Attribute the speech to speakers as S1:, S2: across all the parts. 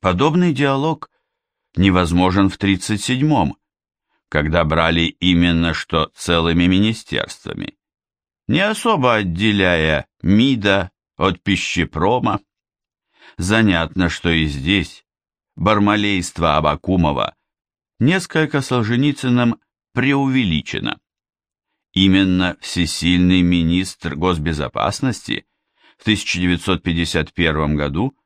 S1: Подобный диалог невозможен в 37-м, когда брали именно что целыми министерствами, не особо отделяя МИДа от пищепрома. Занятно, что и здесь бармалейство Абакумова несколько Солженицыным преувеличено. Именно всесильный министр госбезопасности в 1951 году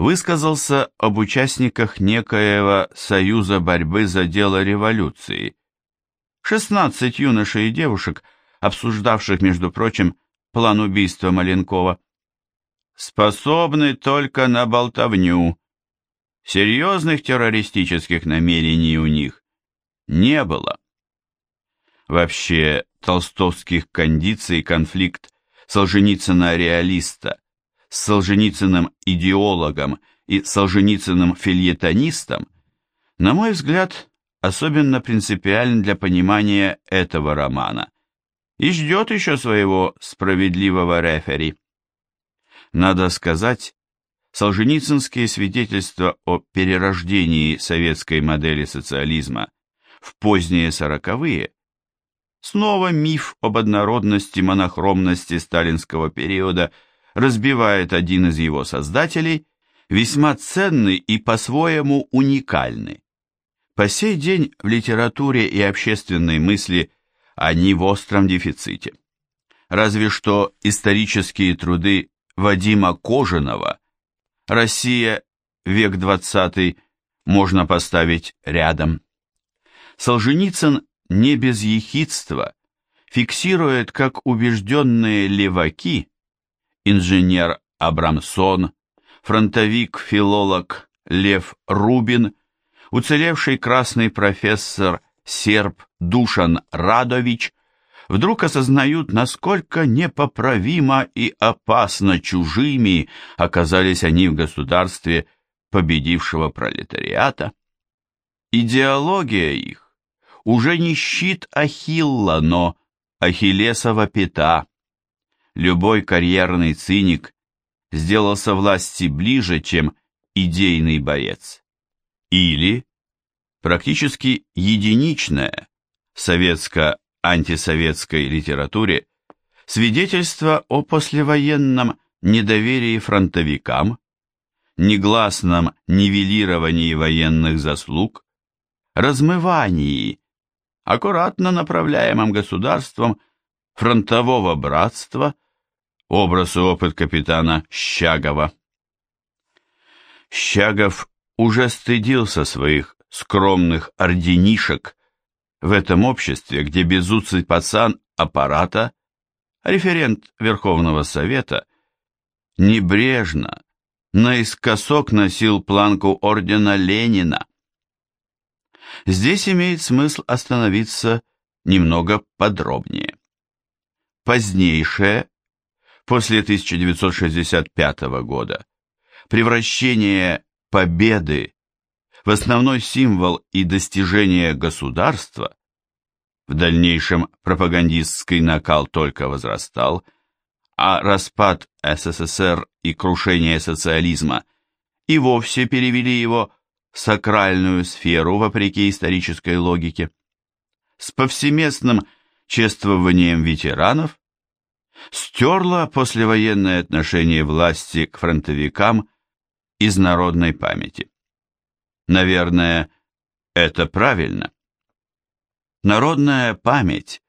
S1: высказался об участниках некоего Союза борьбы за дело революции. 16 юношей и девушек, обсуждавших, между прочим, план убийства Маленкова, способны только на болтовню. Серьезных террористических намерений у них не было. Вообще, толстовских кондиций конфликт Солженицына-реалиста с Солженицыным идеологом и Солженицыным фильетонистом, на мой взгляд, особенно принципиален для понимания этого романа и ждет еще своего справедливого рефери. Надо сказать, Солженицынские свидетельства о перерождении советской модели социализма в поздние сороковые снова миф об однородности, монохромности сталинского периода разбивает один из его создателей, весьма ценный и по-своему уникальный. По сей день в литературе и общественной мысли они в остром дефиците. Разве что исторические труды Вадима Кожаного «Россия. Век XX» можно поставить рядом. Солженицын не без ехидства фиксирует как убежденные леваки, инженер Абрамсон, фронтовик-филолог Лев Рубин, уцелевший красный профессор серб Душан Радович вдруг осознают, насколько непоправимо и опасно чужими оказались они в государстве победившего пролетариата. Идеология их уже не щит Ахилла, но Ахиллесова пята. Любой карьерный циник сделался власти ближе, чем идейный боец. Или практически единичное советско-антисоветской литературе свидетельство о послевоенном недоверии фронтовикам, негласном нивелировании военных заслуг, размывании, аккуратно направляемом государством фронтового братства, образ и опыт капитана Щагова. Щагов уже стыдился своих скромных орденишек в этом обществе, где безуцый пацан аппарата, референт Верховного Совета, небрежно, наискосок носил планку ордена Ленина. Здесь имеет смысл остановиться немного подробнее. Позднейшее, после 1965 года, превращение победы в основной символ и достижение государства, в дальнейшем пропагандистский накал только возрастал, а распад СССР и крушение социализма и вовсе перевели его в сакральную сферу вопреки исторической логике. С повсеместным чествованием ветеранов стерла послевоенное отношение власти к фронтовикам из народной памяти. Наверное, это правильно. Народная память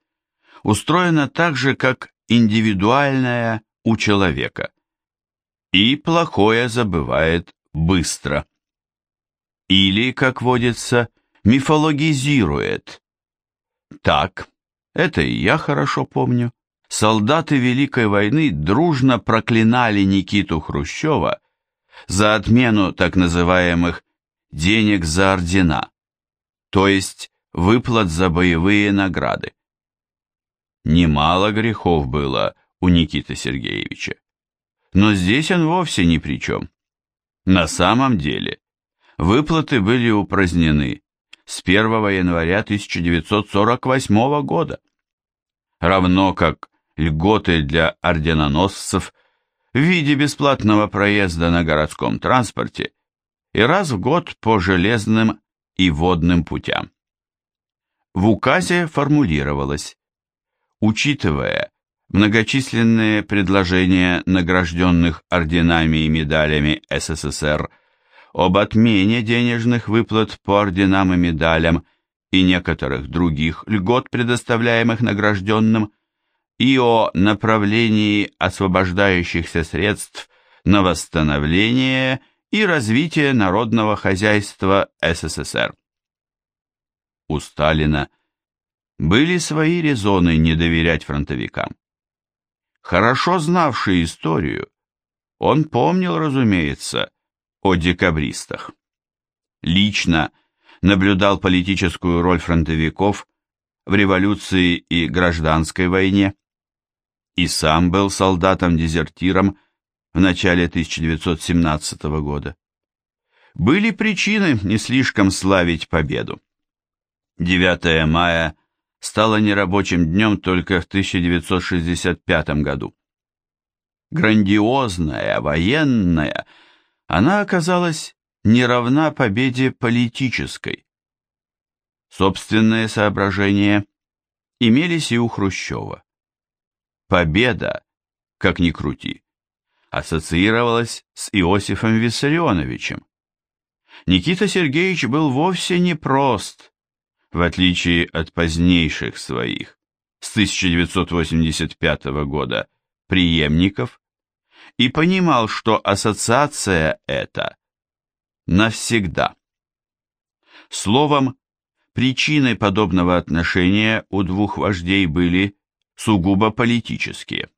S1: устроена так же, как индивидуальная у человека. И плохое забывает быстро. Или, как водится, мифологизирует. Так, это и я хорошо помню. Солдаты Великой войны дружно проклинали Никиту Хрущева за отмену так называемых денег за ордена, то есть выплат за боевые награды. Немало грехов было у Никиты Сергеевича, но здесь он вовсе ни при чем. На самом деле, выплаты были упразднены с 1 января 1948 года, равно как льготы для орденоносцев в виде бесплатного проезда на городском транспорте и раз в год по железным и водным путям. В указе формулировалось, учитывая многочисленные предложения награжденных орденами и медалями СССР об отмене денежных выплат по орденам и медалям и некоторых других льгот, предоставляемых награжденным, и о направлении освобождающихся средств на восстановление и развитие народного хозяйства СССР. У Сталина были свои резоны не доверять фронтовикам. Хорошо знавший историю, он помнил, разумеется, о декабристах. Лично наблюдал политическую роль фронтовиков в революции и гражданской войне, и сам был солдатом-дезертиром в начале 1917 года. Были причины не слишком славить победу. 9 мая стало нерабочим днем только в 1965 году. Грандиозная, военная, она оказалась не равна победе политической. Собственные соображения имелись и у Хрущева. Победа, как ни крути, ассоциировалась с Иосифом Виссарионовичем. Никита Сергеевич был вовсе не прост, в отличие от позднейших своих, с 1985 года, преемников, и понимал, что ассоциация эта навсегда. Словом, причины подобного отношения у двух вождей были сугубо политические.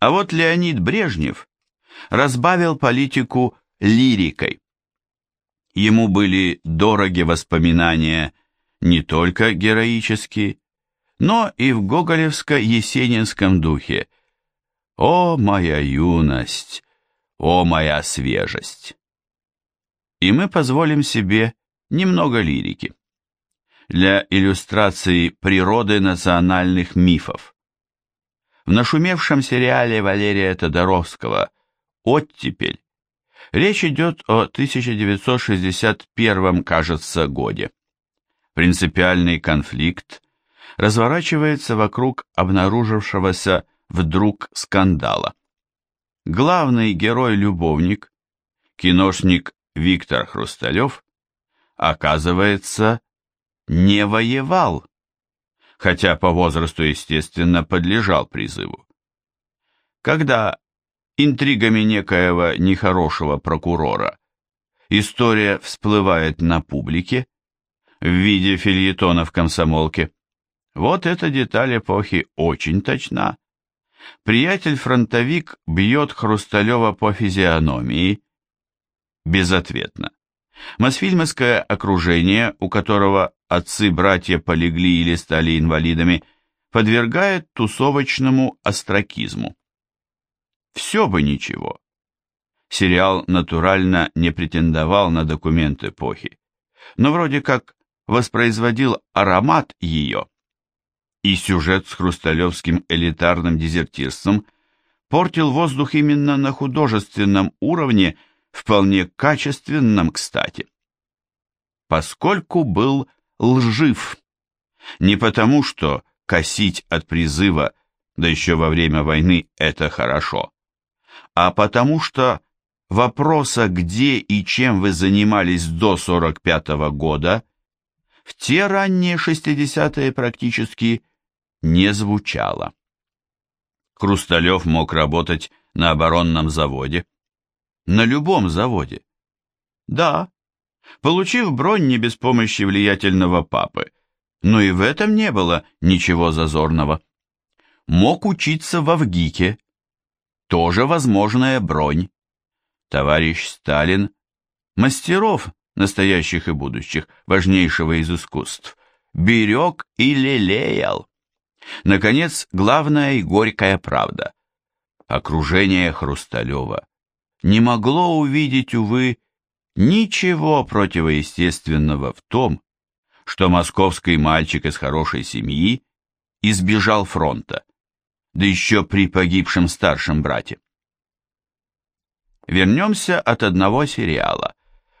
S1: А вот Леонид Брежнев разбавил политику лирикой. Ему были дороги воспоминания не только героические, но и в гоголевско-есенинском духе «О, моя юность! О, моя свежесть!» И мы позволим себе немного лирики для иллюстрации природы национальных мифов. В нашумевшем сериале Валерия Тодоровского «Оттепель» речь идет о 1961, кажется, годе. Принципиальный конфликт разворачивается вокруг обнаружившегося вдруг скандала. Главный герой-любовник, киношник Виктор Хрусталев, оказывается, не воевал, хотя по возрасту, естественно, подлежал призыву. Когда интригами некоего нехорошего прокурора история всплывает на публике в виде фильетона в комсомолке, вот эта деталь эпохи очень точна. Приятель-фронтовик бьет Хрусталева по физиономии безответно. Мосфильмовское окружение, у которого отцы-братья полегли или стали инвалидами, подвергает тусовочному остракизму. Все бы ничего. Сериал натурально не претендовал на документ эпохи, но вроде как воспроизводил аромат ее. И сюжет с хрусталевским элитарным дезертирством портил воздух именно на художественном уровне, вполне качественном, кстати. Поскольку был лжив. Не потому, что косить от призыва, да еще во время войны, это хорошо, а потому что вопроса, где и чем вы занимались до 45 -го года, в те ранние 60-е практически не звучало. Хрусталев мог работать на оборонном заводе, на любом заводе. Да, получив бронь не без помощи влиятельного папы, но и в этом не было ничего зазорного. Мог учиться в Авгике, тоже возможная бронь. Товарищ Сталин, мастеров, настоящих и будущих, важнейшего из искусств, берег и лелеял. Наконец, главная и горькая правда. Окружение Хрусталева не могло увидеть, увы, ничего противоестественного в том, что московский мальчик из хорошей семьи избежал фронта, да еще при погибшем старшем брате. Вернемся от одного сериала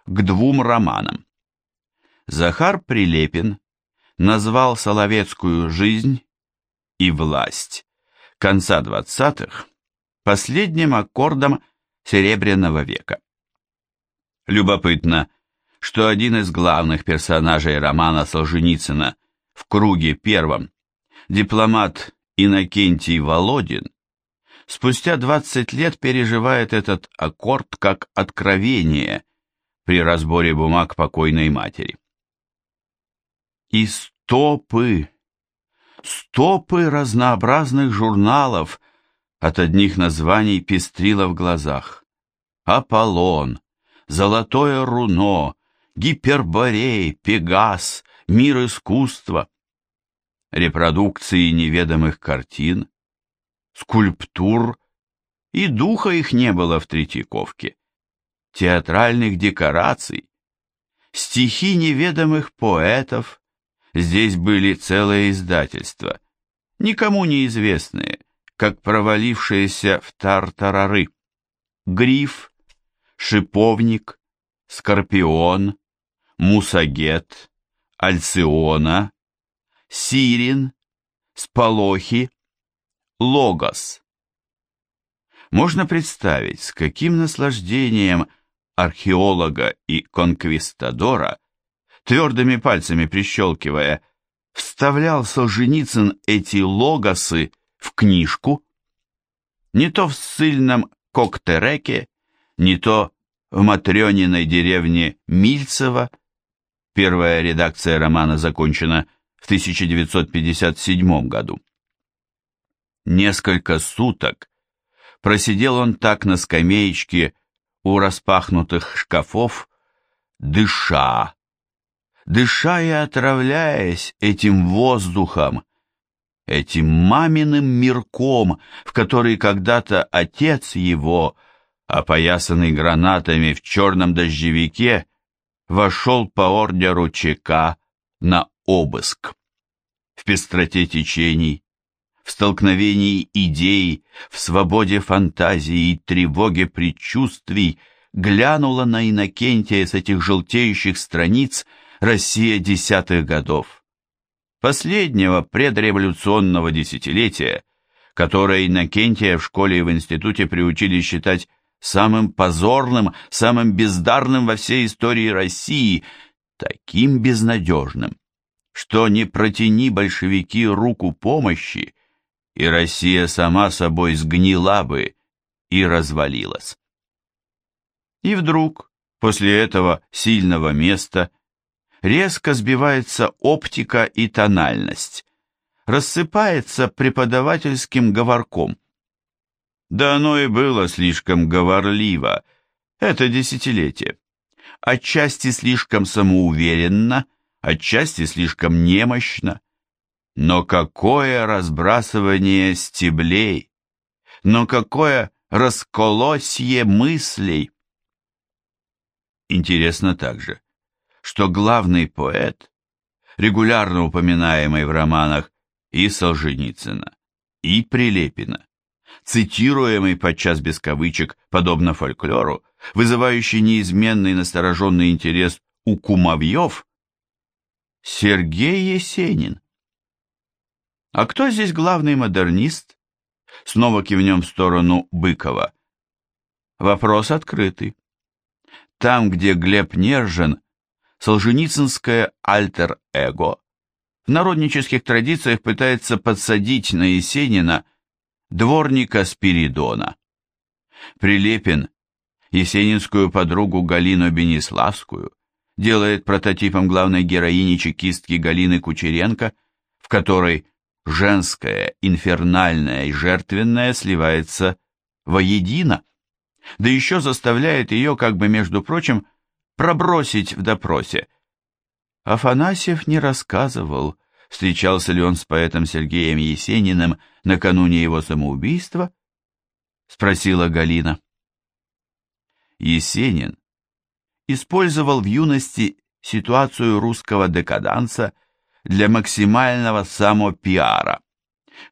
S1: к двум романам. Захар Прилепин назвал Соловецкую жизнь и власть конца 20-х последним аккордом Серебряного века. Любопытно, что один из главных персонажей романа Солженицына в круге первом, дипломат Иннокентий Володин, спустя 20 лет переживает этот аккорд как откровение при разборе бумаг покойной матери. И стопы, стопы разнообразных журналов от одних названий пестрило в глазах. Аполлон, Золотое руно, Гиперборей, Пегас, Мир искусства. Репродукции неведомых картин, скульптур, и духа их не было в Третьяковке. Театральных декораций, стихи неведомых поэтов, здесь были целые издательства, никому неизвестные, как провалившиеся в тартарары. Гриф, Шиповник, Скорпион, Мусагет, Альциона, Сирин, Сполохи, Логос. Можно представить, с каким наслаждением археолога и конквистадора, твердыми пальцами прищелкивая, вставлял Солженицын эти логосы в книжку, не то в ссыльном Коктереке, не то в Матрёниной деревне Мильцево, первая редакция романа закончена в 1957 году. Несколько суток просидел он так на скамеечке у распахнутых шкафов, дыша, дыша и отравляясь этим воздухом, этим маминым мирком, в который когда-то отец его, опоясанный гранатами в черном дождевике, вошел по ордеру ЧК на обыск. В пестроте течений, в столкновении идей, в свободе фантазии и тревоге предчувствий глянула на Иннокентия с этих желтеющих страниц Россия десятых годов. Последнего предреволюционного десятилетия, которое Иннокентия в школе и в институте приучили считать самым позорным, самым бездарным во всей истории России, таким безнадежным, что не протяни большевики руку помощи, и Россия сама собой сгнила бы и развалилась. И вдруг, после этого сильного места, резко сбивается оптика и тональность, рассыпается преподавательским говорком. Да оно и было слишком говорливо, это десятилетие. Отчасти слишком самоуверенно, отчасти слишком немощно. Но какое разбрасывание стеблей! Но какое расколосье мыслей! Интересно также, что главный поэт, регулярно упоминаемый в романах и Солженицына, и Прилепина, цитируемый подчас без кавычек, подобно фольклору, вызывающий неизменный настороженный интерес у кумовьев, Сергей Есенин. А кто здесь главный модернист? Снова кивнем в сторону Быкова. Вопрос открытый. Там, где Глеб Нержин, солженицынское альтер-эго, в народнических традициях пытается подсадить на Есенина дворника Спиридона. Прилепин есенинскую подругу Галину Бениславскую делает прототипом главной героини чекистки Галины Кучеренко, в которой женское, инфернальное и жертвенное сливается воедино, да еще заставляет ее, как бы между прочим, пробросить в допросе. Афанасьев не рассказывал, встречался ли он с поэтом Сергеем Есениным накануне его самоубийства, спросила Галина. Есенин использовал в юности ситуацию русского декаданса для максимального самопиара.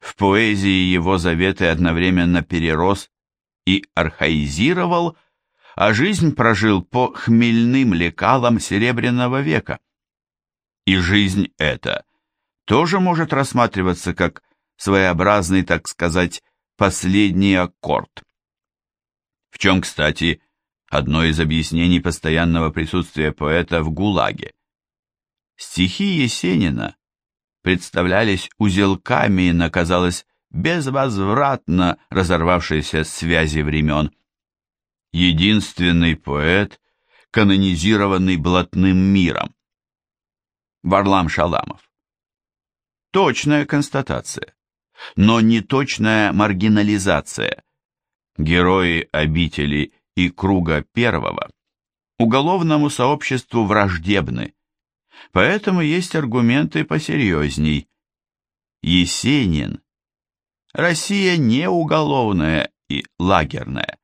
S1: В поэзии его заветы одновременно перерос и архаизировал, а жизнь прожил по хмельным лекалам Серебряного века. И жизнь эта тоже может рассматриваться как своеобразный, так сказать, последний аккорд. В чем, кстати, одно из объяснений постоянного присутствия поэта в ГУЛАГе. Стихи Есенина представлялись узелками на, казалось, безвозвратно разорвавшейся связи времен. Единственный поэт, канонизированный блатным миром. Варлам Шаламов. Точная констатация, но не точная маргинализация. Герои обители и круга первого уголовному сообществу враждебны, поэтому есть аргументы посерьезней. Есенин. Россия не уголовная и лагерная,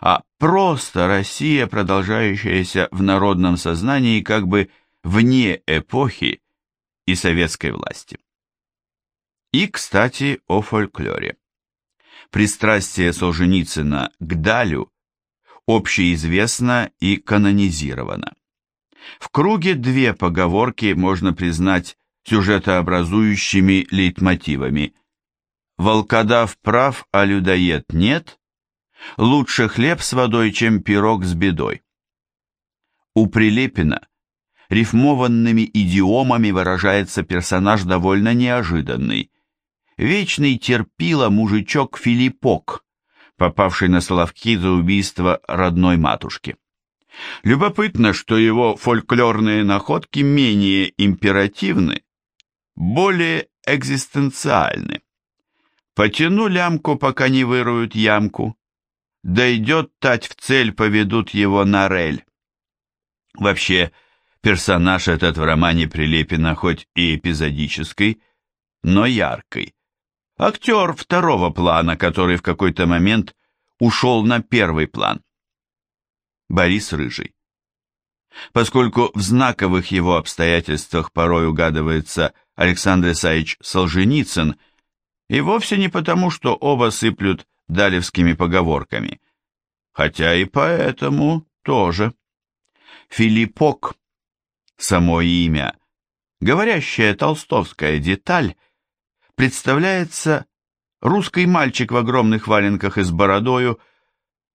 S1: а просто Россия, продолжающаяся в народном сознании как бы вне эпохи и советской власти. И, кстати, о фольклоре. Пристрастие Солженицына к Далю общеизвестно и канонизировано. В круге две поговорки можно признать сюжетообразующими лейтмотивами. «Волкодав прав, а людоед нет», «Лучше хлеб с водой, чем пирог с бедой». У Прилепина рифмованными идиомами выражается персонаж довольно неожиданный. Вечный терпила мужичок Филиппок, попавший на Соловки за убийство родной матушки. Любопытно, что его фольклорные находки менее императивны, более экзистенциальны. Потяну лямку, пока не выруют ямку. Дойдет тать в цель, поведут его на рель. Вообще, персонаж этот в романе Прилепина хоть и эпизодический, но яркий. Актер второго плана, который в какой-то момент ушел на первый план. Борис Рыжий. Поскольку в знаковых его обстоятельствах порой угадывается Александр Исаевич Солженицын, и вовсе не потому, что оба сыплют далевскими поговорками, хотя и поэтому тоже. Филиппок, само имя, говорящая толстовская деталь, представляется русский мальчик в огромных валенках и с бородою,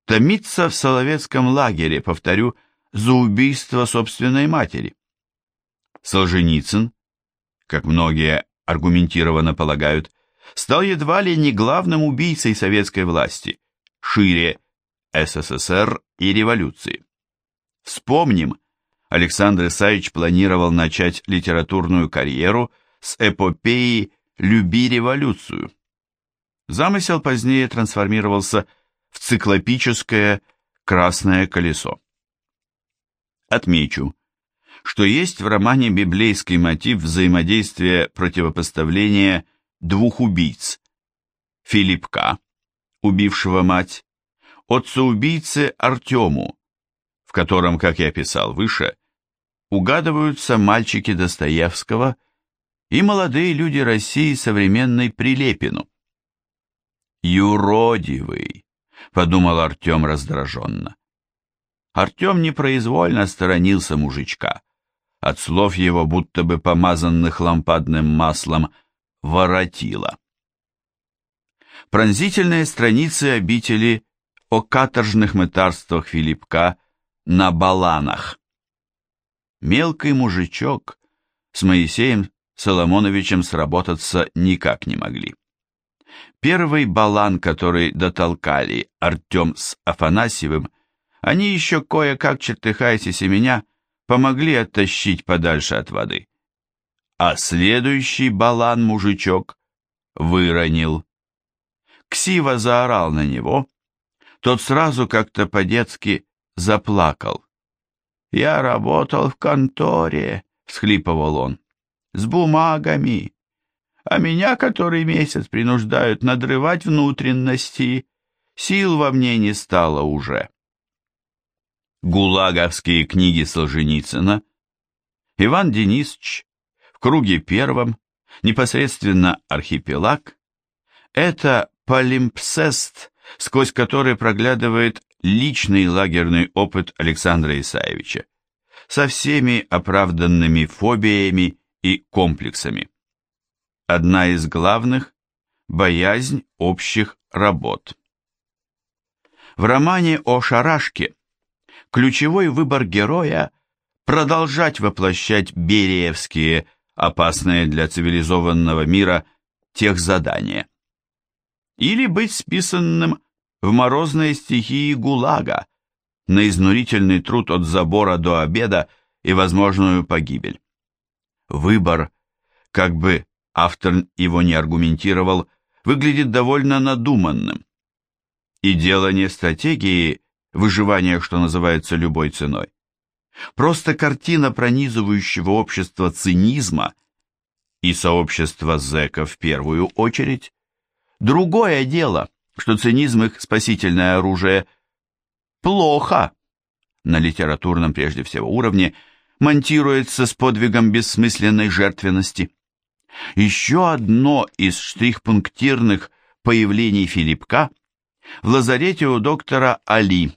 S1: томится в Соловецком лагере, повторю, за убийство собственной матери. Солженицын, как многие аргументированно полагают, стал едва ли не главным убийцей советской власти, шире СССР и революции. Вспомним, Александр Исаевич планировал начать литературную карьеру с эпопеи «Люби революцию». Замысел позднее трансформировался в циклопическое «Красное колесо». Отмечу, что есть в романе библейский мотив взаимодействия противопоставления двух убийц. Филиппка, убившего мать, отца-убийцы Артему, в котором, как я писал выше, угадываются мальчики Достоевского и молодые люди России современной Прилепину. «Юродивый», — подумал Артем раздраженно. Артем непроизвольно сторонился мужичка. От слов его, будто бы помазанных лампадным маслом, воротило. Пронзительные страницы обители о каторжных мытарствах Филиппка на баланах. Мелкий мужичок с Моисеем Соломоновичем сработаться никак не могли. Первый балан, который дотолкали Артем с Афанасьевым, они еще кое-как, чертыхаясь и семеня, помогли оттащить подальше от воды. А следующий балан мужичок выронил. Ксива заорал на него, тот сразу как-то по-детски заплакал. «Я работал в конторе», — всхлипывал он, — «с бумагами, а меня который месяц принуждают надрывать внутренности, сил во мне не стало уже. Гулаговские книги Солженицына, Иван Денисович, круге первом, непосредственно архипелаг, это полимпсест, сквозь который проглядывает личный лагерный опыт Александра Исаевича со всеми оправданными фобиями и комплексами. Одна из главных – боязнь общих работ. В романе о Шарашке ключевой выбор героя – продолжать воплощать бериевские, опасные для цивилизованного мира, тех задания. Или быть списанным в морозные стихии ГУЛАГа, на изнурительный труд от забора до обеда и возможную погибель. Выбор, как бы автор его не аргументировал, выглядит довольно надуманным. И дело не стратегии выживания, что называется, любой ценой. Просто картина пронизывающего общества цинизма и сообщества зэков в первую очередь. Другое дело, что цинизм их спасительное оружие – плохо на литературном прежде всего уровне монтируется с подвигом бессмысленной жертвенности. Еще одно из штрихпунктирных появлений Филипка в лазарете у доктора Али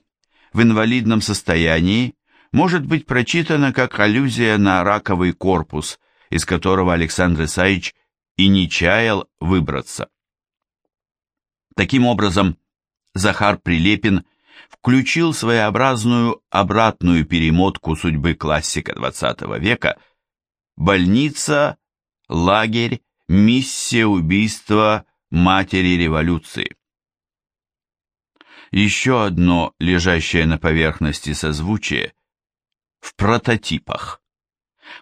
S1: в инвалидном состоянии может быть прочитано как аллюзия на раковый корпус, из которого Александр Исаевич и не чаял выбраться. Таким образом, Захар Прилепин – включил своеобразную обратную перемотку судьбы классика XX века «Больница, лагерь, миссия убийства матери революции». Еще одно лежащее на поверхности созвучие в прототипах.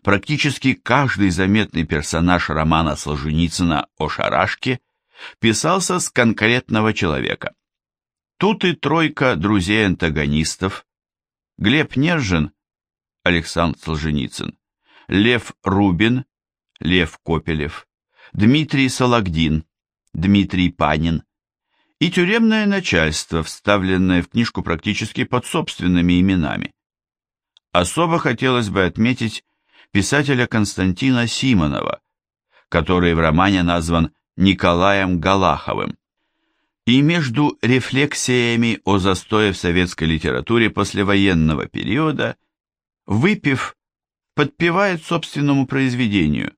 S1: Практически каждый заметный персонаж романа Солженицына о Шарашке писался с конкретного человека – Тут и тройка друзей-антагонистов. Глеб Нержин, Александр Солженицын, Лев Рубин, Лев Копелев, Дмитрий Сологдин, Дмитрий Панин и тюремное начальство, вставленное в книжку практически под собственными именами. Особо хотелось бы отметить писателя Константина Симонова, который в романе назван Николаем Галаховым и между рефлексиями о застое в советской литературе послевоенного периода, выпив, подпевает собственному произведению,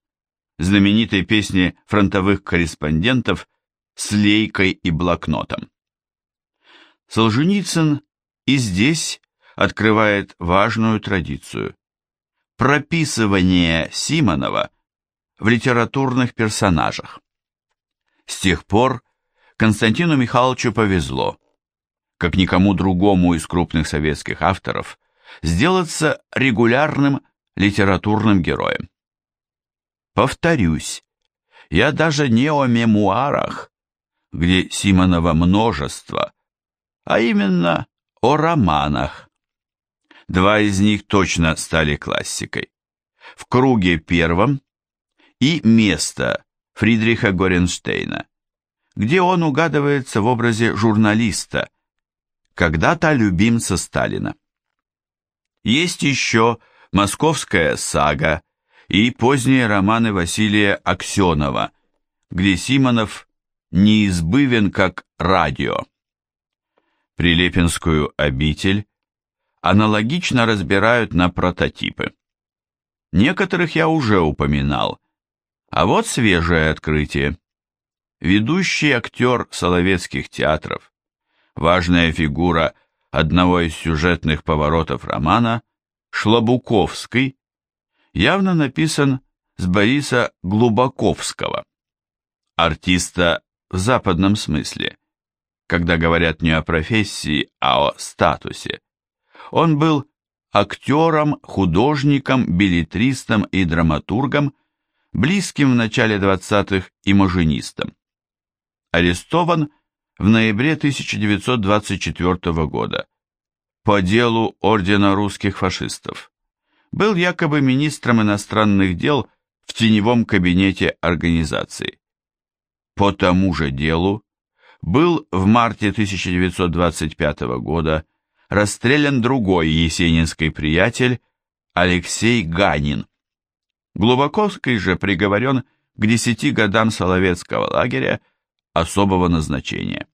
S1: знаменитой песне фронтовых корреспондентов с лейкой и блокнотом. Солженицын и здесь открывает важную традицию – прописывание Симонова в литературных персонажах. С тех пор Константину Михайловичу повезло, как никому другому из крупных советских авторов, сделаться регулярным литературным героем. Повторюсь, я даже не о мемуарах, где Симонова множество, а именно о романах. Два из них точно стали классикой. В круге первом и «Место» Фридриха Горенштейна где он угадывается в образе журналиста, когда-то любимца Сталина. Есть еще «Московская сага» и поздние романы Василия Аксенова, где Симонов неизбывен как радио. Прилепинскую обитель аналогично разбирают на прототипы. Некоторых я уже упоминал, а вот свежее открытие. Ведущий актер Соловецких театров, важная фигура одного из сюжетных поворотов романа, Шлабуковский, явно написан с Бориса Глубаковского, артиста в западном смысле, когда говорят не о профессии, а о статусе. Он был актером, художником, билетристом и драматургом, близким в начале 20-х имажинистом арестован в ноябре 1924 года по делу Ордена русских фашистов. Был якобы министром иностранных дел в теневом кабинете организации. По тому же делу был в марте 1925 года расстрелян другой есенинский приятель Алексей Ганин. Глубоковский же приговорен к десяти годам Соловецкого лагеря особого назначения.